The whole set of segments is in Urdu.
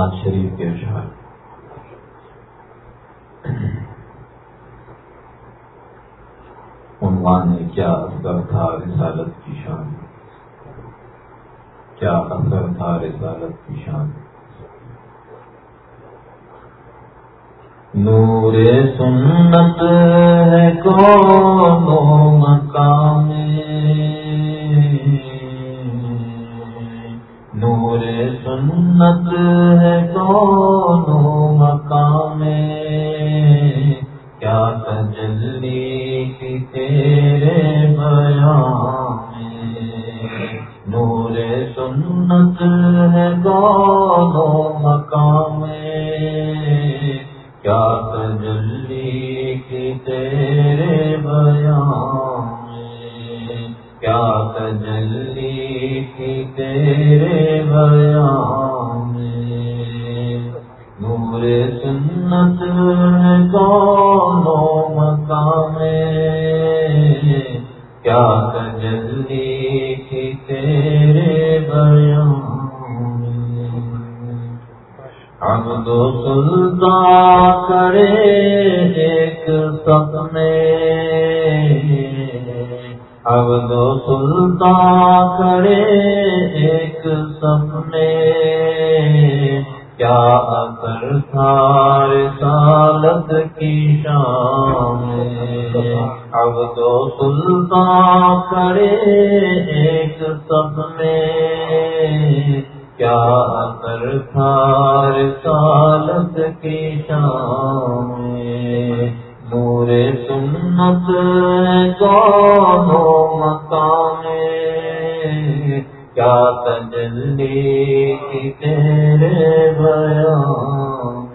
ناز شریف کے اشعار عنوان نے کیا اثر تھا رسالت کی شان؟ کیا اثر تھا رسالت کی شان؟ نور سنت ہے، کون سلطان کرے ایک سپنے۔ عبد و سلطان کرے ایک سپنے۔ کیا اثر تھا رسالت کی شان عبد و سلطان کرے ایک سپنے۔ کیا رسالت کی شان نور سنت کون مقام کیا تجلی کی تیرے بیان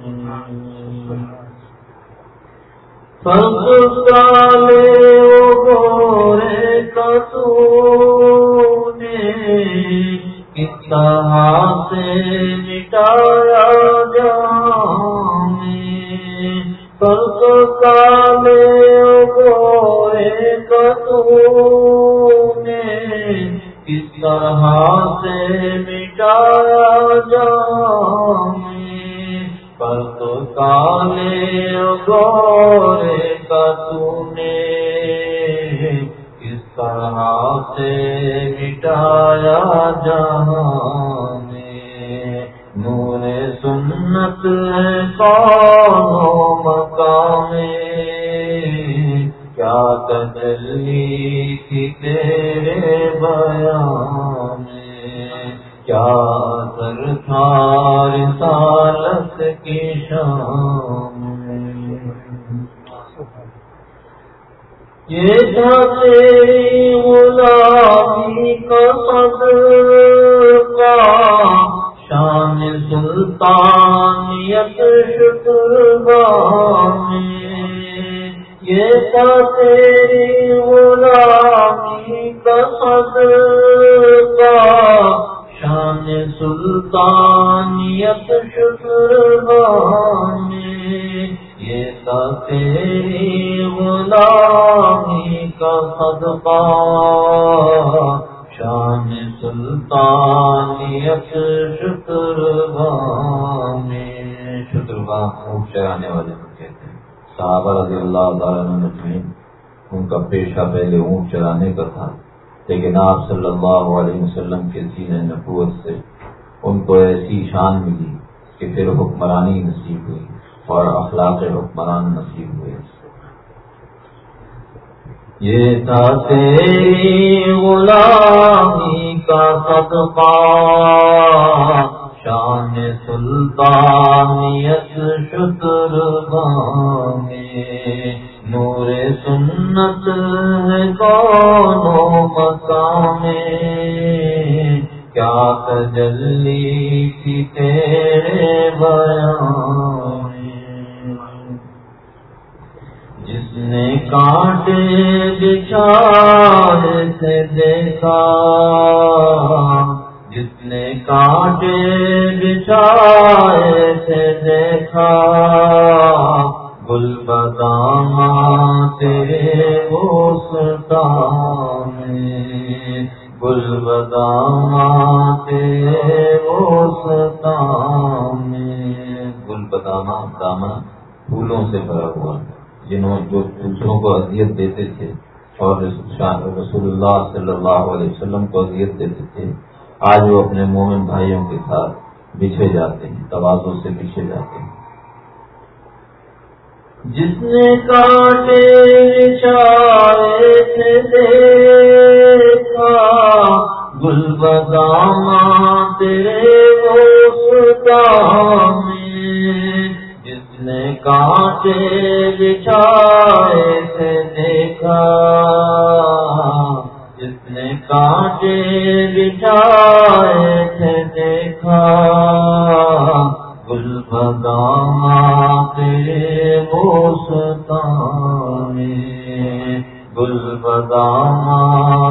سب کالے گورے کسو نے۔ کس طرح سے مٹایا جانے سب کالے گورے کسو نے کس طرح سے مٹایا جانے، پر تو کالے گورے کسو نے کس طرح سے چھایا جہاں میں۔ نور سنت ہے اللہ تعالیٰ مجمعین ان کا پیشہ پہلے اونٹ چلانے کا تھا، لیکن آپ صلی اللہ علیہ وسلم کے سینے نبوت سے ان کو ایسی شان ملی کہ پھر حکمرانی نصیب ہوئی اور اخلاق حکمران نصیب ہوئے۔ یہ تھا تیری غلامی کا صدقہ۔ شان سلطانیت شکر بانے نور سنت ہے کون مقام کیا تجلی کی تیرے بیان جس نے کانٹے بچھائے سے دیکھا کانٹے بچھائے سے دیکھا گل بدام تیرے بوستان گل بدام تیرے بوستان دامن دامن پھولوں سے بھرا ہوا جنہوں جو دوسروں کو اذیت دیتے تھے اور رسول اللہ صلی اللہ علیہ وسلم کو اذیت دیتے تھے۔ آج وہ اپنے مومن بھائیوں کے ساتھ بچھے جاتے ہیں توازوں سے بچھے جاتے ہیں۔ جس نے کاٹے تھے دیکھا گل بداما تیرے میں۔ جس نے کاٹے بچھائے دیکھا۔ جس نے کاٹے بچھائے تھے دیکھا گل بداما تیرے بوستا میں گل بداما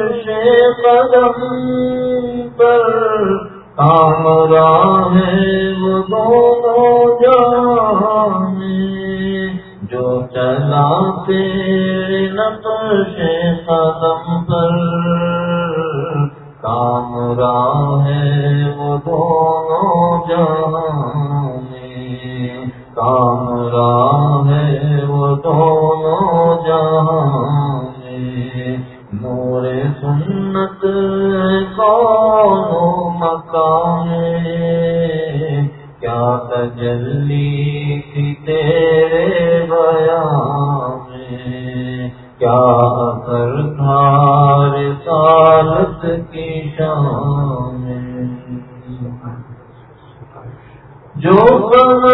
نقش قدم پر کام ہے وہ دو دو جانے جو چلا تیرے نقش قدم پر کام راہ ہے وہ دونوں جانے کام کیا اثر تھار سالت کی شان جو کمر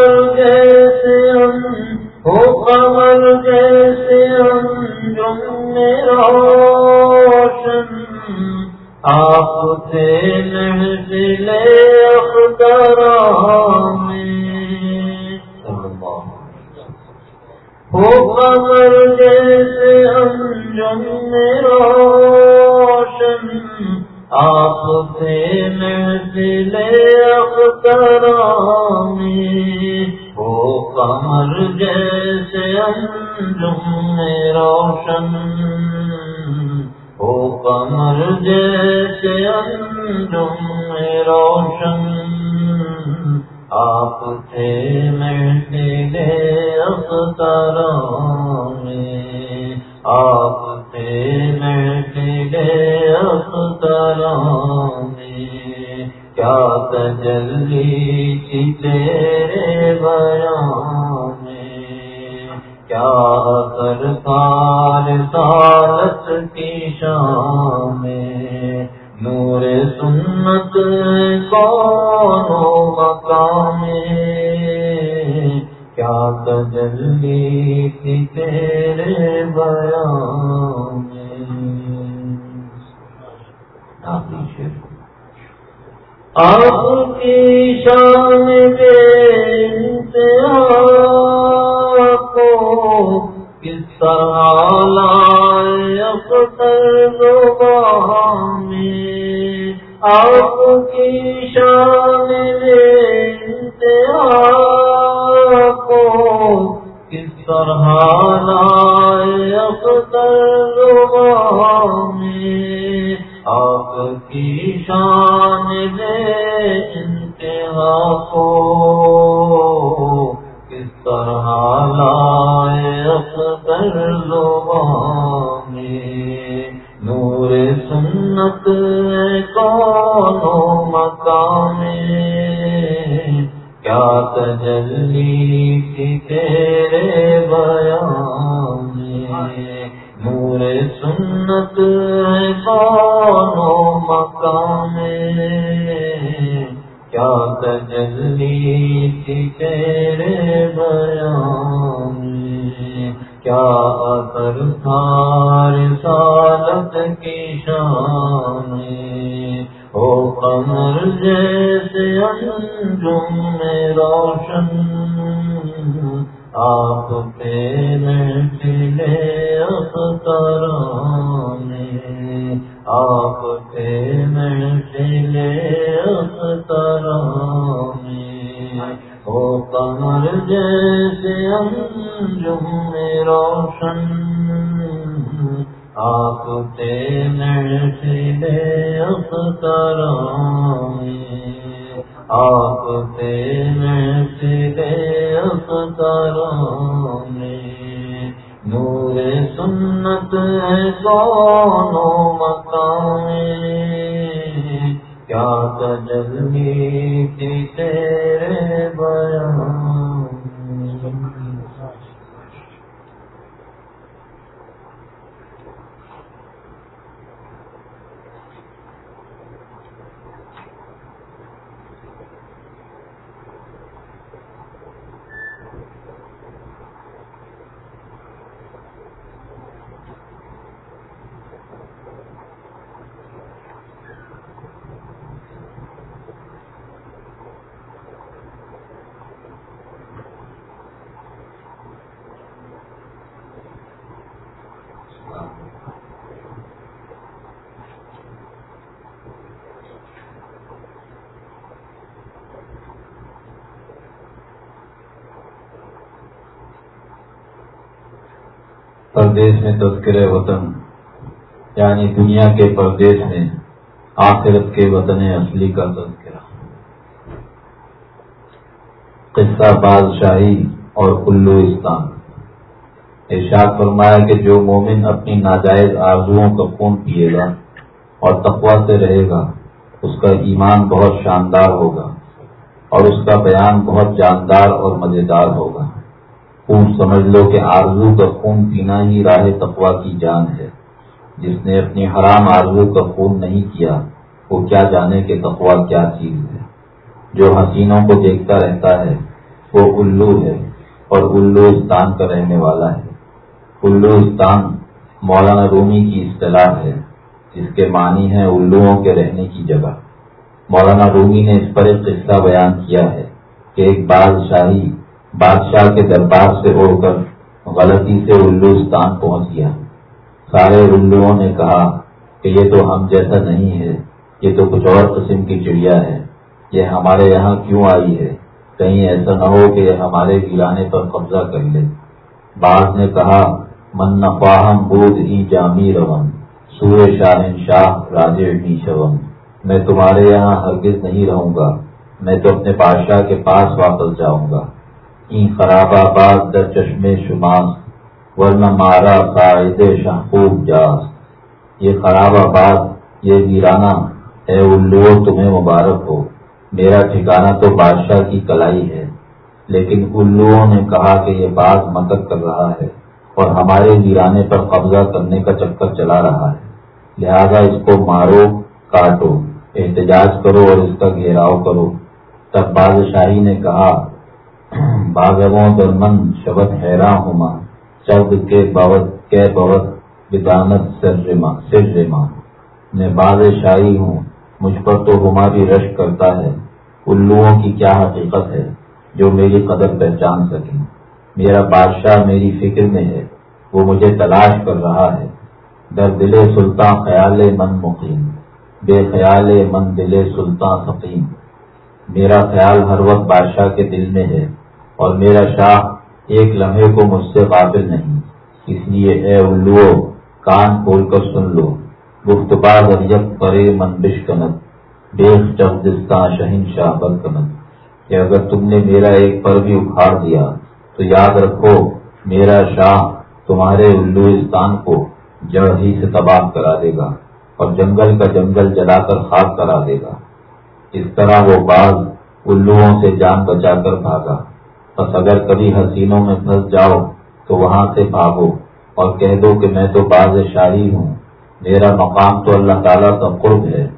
کمر جیسے انجم روشن ہو کمر جیسے انجم روشن۔ آپ تھے محفل اب میں، آپ کون مقام کیا تجلی تھی تیرے بیان آپ کی شان بے انتہا کو کس طرح لائے اختر زبان آپ کی شان انتہا کو کس طرح میں آپ کی شان انتہا کو کس طرح لائے اختر زبان میں نور سنت کون مقام کیا تجلی تھی تیرے بیان میں نور سنت کون مقام کیا تجلی تھی تیرے بیان کیا اثر تھار سالت کی شان او قمر جیسے انجم میں روشن، آپ پہ میں اختران آپ پہ میں اختران او قمر جیسے انجم میں روشن آپ تیلے اختران آپ تیلے اختران نور سنت ہے سونو مکان کیا تجلی تیرے پردیش میں تذکر وطن یعنی دنیا کے پردیش میں آخرت کے وطن اصلی کا تذکرہ۔ قصہ بادشاہی اور کلوستان۔ ارشاد فرمایا کہ جو مومن اپنی ناجائز آرزوؤں کا خون پیے گا اور تقوا سے رہے گا، اس کا ایمان بہت شاندار ہوگا اور اس کا بیان بہت جاندار اور مزیدار ہوگا۔ خون سمجھ لو کہ آرزو کا خون پینا ہی راہ تقوا کی جان ہے۔ جس نے اپنی حرام آرزو کا خون نہیں کیا، وہ کیا جانے کہ تقوا کیا چیز ہے؟ جو حسینوں کو دیکھتا رہتا ہے، وہ الو ہے اور الوستان کا رہنے والا ہے۔ الوستان مولانا رومی کی اصطلاح ہے، جس کے معنی ہے الوؤں کے رہنے کی جگہ۔ مولانا رومی نے اس پر ایک قصہ بیان کیا ہے کہ ایک بادشاہی بادشاہ کے دربار سے اڑ کر غلطی سے الوستان پہنچ گیا۔ سارے الوؤں نے کہا کہ یہ تو ہم جیسا نہیں ہے، یہ تو کچھ اور قسم کی چڑیا ہے۔ یہ ہمارے یہاں کیوں آئی ہے؟ کہیں ایسا نہ ہو کہ یہ ہمارے گرانے پر قبضہ کر لے۔ بعض نے کہا، من نفاہم بود ای جامی روم سور شاہ شاہ راجے شوم میں تمہارے یہاں ہرگز نہیں رہوں گا، میں تو اپنے بادشاہ کے پاس واپس جاؤں گا۔ این خراب آباد در چشمے شماس ورنہ مارا قائد شاہوب جاس یہ خراب آباد یہ ویرانہ۔ اے الو، تمہیں مبارک ہو۔ میرا ٹھکانہ تو بادشاہ کی کلائی ہے، لیکن الوؤں نے کہا کہ یہ بات مدد کر رہا ہے اور ہمارے ویرانے پر قبضہ کرنے کا چکر چلا رہا ہے۔ لہذا اس کو مارو، کاٹو۔ احتجاج کرو اور اس کا گھیراؤ کرو۔ تب بادشاہی نے کہا باغوں در من شبت حیران ہوما چب کے بوت کے بوت بدانت سر رما میں باز شاہی ہوں، مجھ پر تو ہما بھی رش کرتا ہے۔ الوؤں کی کیا حقیقت ہے جو میری قدر پہچان سکیں؟ میرا بادشاہ میری فکر میں ہے، وہ مجھے تلاش کر رہا ہے۔ در دل سلطان خیال من مقیم، بے خیال من دل سلطان سقیم میرا خیال ہر وقت بادشاہ کے دل میں ہے۔ اور میرا شاہ ایک لمحے کو مجھ سے قابل نہیں۔ اس لیے اے الو، کان کھول کر سن لو۔ گفت بار پرے من بشکنت۔ بیخ چبدستان شہین شاہ برکنت۔ کہ اگر تم نے میرا ایک پر بھی اکھاڑ دیا، تو یاد رکھو، میرا شاہ تمہارے الوستان کو جڑ ہی سے تباہ کرا دے گا اور جنگل کا جنگل جلا کر خاک کرا دے گا۔ اس طرح وہ بعض الوؤں سے جان بچا کر بھاگا۔ بس اگر کبھی حسینوں میں پھنس جاؤ تو وہاں سے بھاگو اور کہہ دو کہ میں تو باز شاہی ہوں۔ میرا مقام تو اللہ تعالیٰ کا قرب ہے۔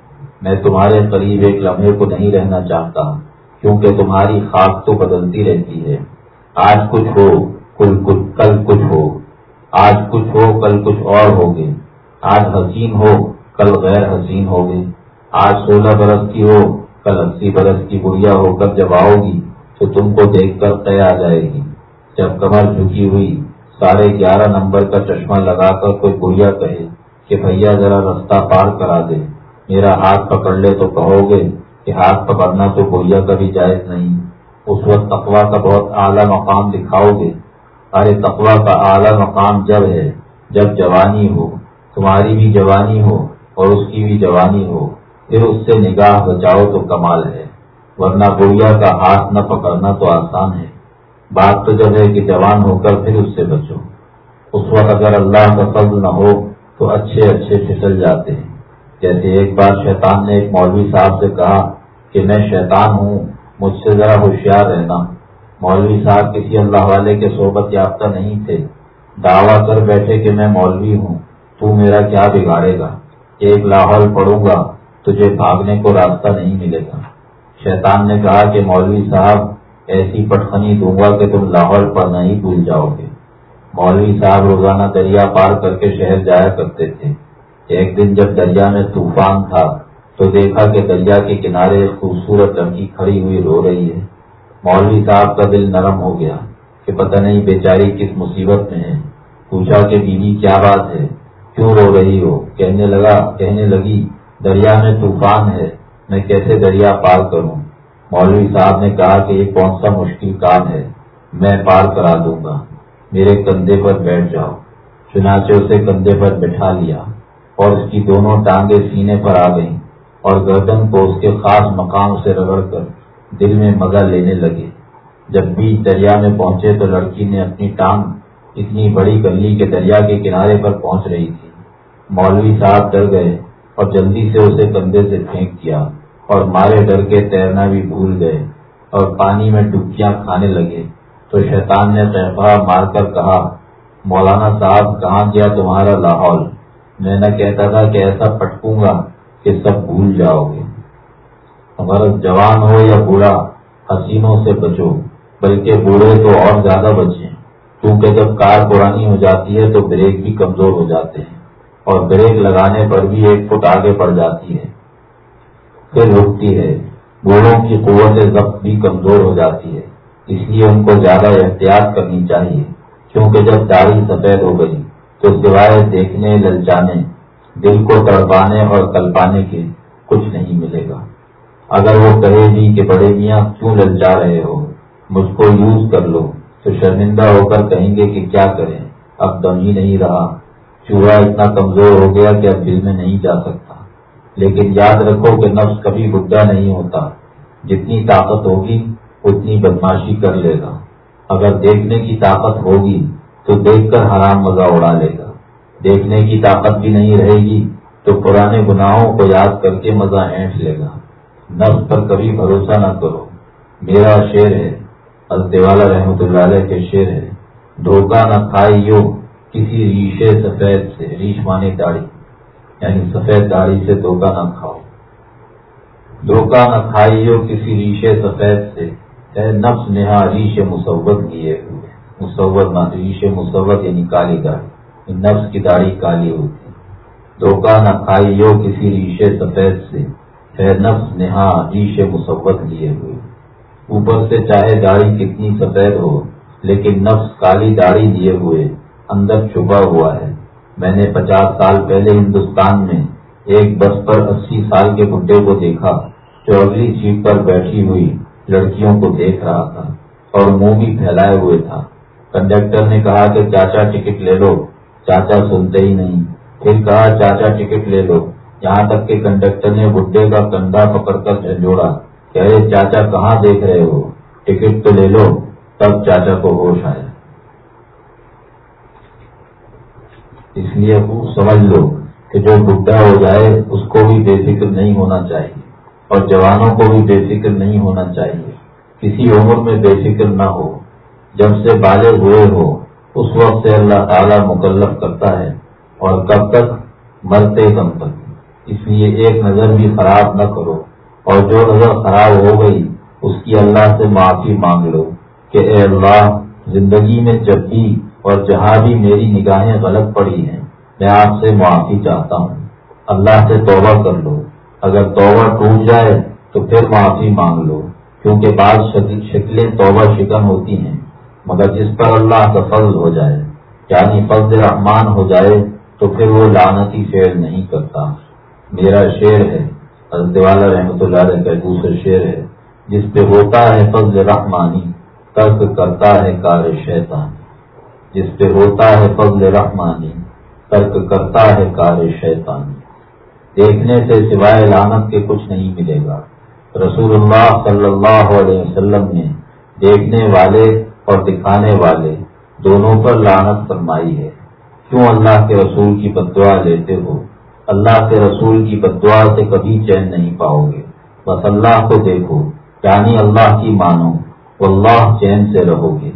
میں تمہارے قریب ایک لمحے کو نہیں رہنا چاہتا، کیونکہ تمہاری خاک تو بدلتی رہتی ہے۔ آج کچھ ہو، کل کچھ کل کچھ ہو۔ آج کچھ ہو، کل کچھ اور ہوگے۔ آج حسین ہو، کل غیر حسین ہوگی آج سولہ برس کی ہو، کل اسی برس کی گڑیا ہو کر جب آؤ گی تو تم کو دیکھ کر طے آ جائے گی۔ جب کمر جھکی ہوئی، ساڑھے گیارہ نمبر کا چشمہ لگا کر کوئی گڑیا کہے کہ بھیا ذرا رستہ پار کرا دے، میرا ہاتھ پکڑ لے تو کہو گے کہ ہاتھ پکڑنا تو گڑیا کا بھی جائز نہیں۔ اس وقت تقوا کا بہت اعلیٰ مقام دکھاؤ گے۔ ارے تقوا کا اعلیٰ مقام جب ہے، جب جوانی ہو، تمہاری بھی جوانی ہو اور اس کی بھی جوانی ہو، پھر اس سے نگاہ بچاؤ تو کمال ہے۔ ورنہ گڑیا کا ہاتھ نہ پکڑنا تو آسان ہے۔ بات تو جب ہے کہ جوان ہو کر پھر اس سے بچو۔ اس وقت اگر اللہ کا فضل نہ ہو تو اچھے اچھے پھسل جاتے ہیں۔ جیسے ایک بار شیطان نے ایک مولوی صاحب سے کہا کہ میں شیطان ہوں، مجھ سے ذرا ہوشیار رہنا۔ مولوی صاحب کسی اللہ والے کے صحبت یافتہ نہیں تھے۔ دعویٰ کر بیٹھے کہ میں مولوی ہوں، تو میرا کیا بگاڑے گا؟ ایک لاہور پڑوں گا، تجھے بھاگنے کو راستہ نہیں ملے گا۔ شیطان نے کہا کہ مولوی صاحب، ایسی پٹخنی دوں گا کہ تم لاہور پر نہیں بھول جاؤ گے۔ مولوی صاحب روزانہ دریا پار کر کے شہر جایا کرتے تھے۔ ایک دن جب دریا میں طوفان تھا، تو دیکھا کہ دریا کے کنارے خوبصورت لڑکی کھڑی ہوئی رو رہی ہے۔ مولوی صاحب کا دل نرم ہو گیا کہ پتہ نہیں بیچاری کس مصیبت میں ہے۔ پوچھا کہ بیوی، کیا بات ہے؟ کیوں رو رہی ہو؟ کہنے لگا، کہنے لگی، دریا میں طوفان ہے۔ میں کیسے دریا پار کروں؟ مولوی صاحب نے کہا کہ یہ کون سا مشکل کام ہے، میں پار کرا دوں گا۔ میرے کندھے پر بیٹھ جاؤ۔ چنانچہ اسے کندھے پر بٹھا لیا اور اس کی دونوں ٹانگیں سینے پر آ گئیں اور گردن کو اس کے خاص مقام سے رگڑ کر دل میں مزہ لینے لگے۔ جب بیچ دریا میں پہنچے تو لڑکی نے اپنی ٹانگ اتنی بڑی گلی کے دریا کے کنارے پر پہنچ رہی تھی۔ مولوی صاحب ڈر گئے اور جلدی سے اسے کندھے سے پھینک دیا۔ اور مارے ڈر کے تیرنا بھی بھول گئے اور پانی میں ڈبکیاں کھانے لگے۔ تو شیطان نے تحفہ مار کر کہا، مولانا صاحب، کہاں گیا تمہارا لاہور؟ میں نہ کہتا تھا کہ ایسا پٹکوں گا کہ سب بھول جاؤ گے۔ ہمارا جوان ہو یا بوڑھا، حسینوں سے بچو، بلکہ بوڑھے تو اور زیادہ بچیں۔ کیونکہ جب کار پرانی ہو جاتی ہے تو بریک بھی کمزور ہو جاتے ہیں، اور بریک لگانے پر بھی ایک فٹ آگے پڑ جاتی ہے۔ پھر رکتی ہے۔ گھوڑوں کی قوت ضبط بھی کمزور ہو جاتی ہے۔ اس لیے ان کو زیادہ احتیاط کرنی چاہیے۔ کیونکہ جب داڑھی سفید ہو گئی تو سوائے دیکھنے، للچانے، دل کو تڑپانے اور کلپانے کے کچھ نہیں ملے گا۔ اگر وہ کہے بھی کہ بڑے میاں کیوں للچا رہے ہو؟ مجھ کو یوز کر لو۔ تو شرمندہ ہو کر کہیں گے کہ کیا کریں؟ اب دم ہی نہیں رہا۔ چوہا اتنا کمزور ہو گیا کہ اب دل میں نہیں جا سکتا۔ لیکن یاد رکھو کہ نفس کبھی بڈا نہیں ہوتا۔ جتنی طاقت ہوگی، اتنی بدماشی کر لے گا۔ اگر دیکھنے کی طاقت ہوگی، تو دیکھ کر حرام مزہ اڑا لے گا۔ دیکھنے کی طاقت بھی نہیں رہے گی، تو پرانے گناہوں کو یاد کر کے مزہ اینٹ لے گا۔ نفس پر کبھی بھروسہ نہ کرو۔ میرا شیر ہے التوالا رحمت اللہ علیہ کے شیر ہے۔ دھوکہ نہ کھائیو کسی ریشے سفید سے، ریش مانی داڑھی۔ یعنی سفید داڑھی سے دھوکہ نہ کھاؤ۔ دھوکہ نہ کھائیو کسی ریشے سفید سے۔ اے نفس نہا ریش مسوت لیے ہوئے۔ مسوت نہ، ریش مسوت یعنی کالی داڑھی۔ نفس کی داڑھی کالی ہوتی دھوکہ نہ کھائیو کسی ریشے سفید سے۔ اے نفس نہا ریش مسوت لیے ہوئے۔ اوپر سے چاہے داڑھی کتنی سفید ہو، لیکن نفس کالی داڑھی لیے ہوئے، اندر چھپا ہوا ہے۔ میں نے پچاس سال پہلے ہندوستان میں ایک بس پر اسی سال کے بڈے کو دیکھا جو اگلی سیٹ پر بیٹھی ہوئی لڑکیوں کو دیکھ رہا تھا اور منہ بھی پھیلائے ہوئے تھا۔ کنڈکٹر نے کہا کہ چاچا ٹکٹ لے لو۔ چاچا سنتے ہی نہیں۔ پھر کہا، چاچا ٹکٹ لے لو۔ یہاں تک کہ کنڈکٹر نے بڈے کا کندھا پکڑ کر جھنجھوڑا۔ کہ چاچا کہاں دیکھ رہے ہو؟ ٹکٹ تو لے لو۔ تب چاچا کو ہوش آیا۔ اس لیے سمجھ لو کہ جو بڈھا ہو جائے اس کو بھی بے فکر نہیں ہونا چاہیے اور جوانوں کو بھی بے فکر نہیں ہونا چاہیے۔ کسی عمر میں بے فکر نہ ہو۔ جب سے بالغ ہوئے ہو، اس وقت سے اللہ تعالیٰ مکلف کرتا ہے اور کب تک؟ مرتے کم تک۔ اس لیے ایک نظر بھی خراب نہ کرو اور جو نظر خراب ہو گئی، اس کی اللہ سے معافی مانگ لو کہ اے اللہ، زندگی میں جب بھی اور جہاں بھی میری نگاہیں غلط پڑی ہیں۔ میں آپ سے معافی چاہتا ہوں۔ اللہ سے توبہ کر لو۔ اگر توبہ ٹوٹ جائے تو پھر معافی مانگ لو، کیونکہ بعض شکلیں توبہ شکن ہوتی ہیں، مگر جس پر اللہ کا فضل ہو جائے یعنی فضل رحمان ہو جائے، تو پھر وہ لانتی شعر نہیں کرتا۔ میرا شعر ہے، حضرت والا رحمۃ اللہ علیہ کا دوسرا شعر ہے، جس پہ ہوتا ہے فضل رحمانی، ترک کرتا ہے کار شیطان۔ جس پہ ہوتا ہے فضل رحمانی، ترک کرتا ہے کار شیطانی۔ دیکھنے سے سوائے لانت کے کچھ نہیں ملے گا۔ رسول اللہ صلی اللہ علیہ وسلم نے دیکھنے والے اور دکھانے والے دونوں پر لانت فرمائی ہے۔ کیوں اللہ کے رسول کی بدعا لیتے ہو؟ اللہ کے رسول کی بدعا سے کبھی چین نہیں پاؤ گے۔ بس اللہ کو دیکھو یعنی اللہ کی مانو۔ اللہ چین سے رہو گے۔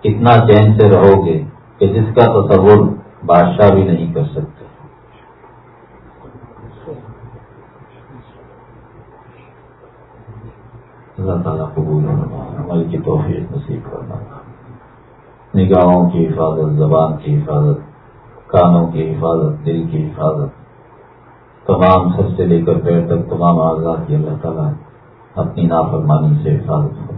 کتنا چین سے رہو گے کہ جس کا تصور بادشاہ بھی نہیں کر سکتے۔ اللہ تعالیٰ قبول عمل کی توفیق نصیب کرنا نگاہوں کی حفاظت، زبان کی حفاظت، کانوں کی حفاظت، دل کی حفاظت۔ تمام سب سے لے کر پیر تک تمام آزاد کی اللہ تعالیٰ اپنی نافرمانی سے حفاظت کرتا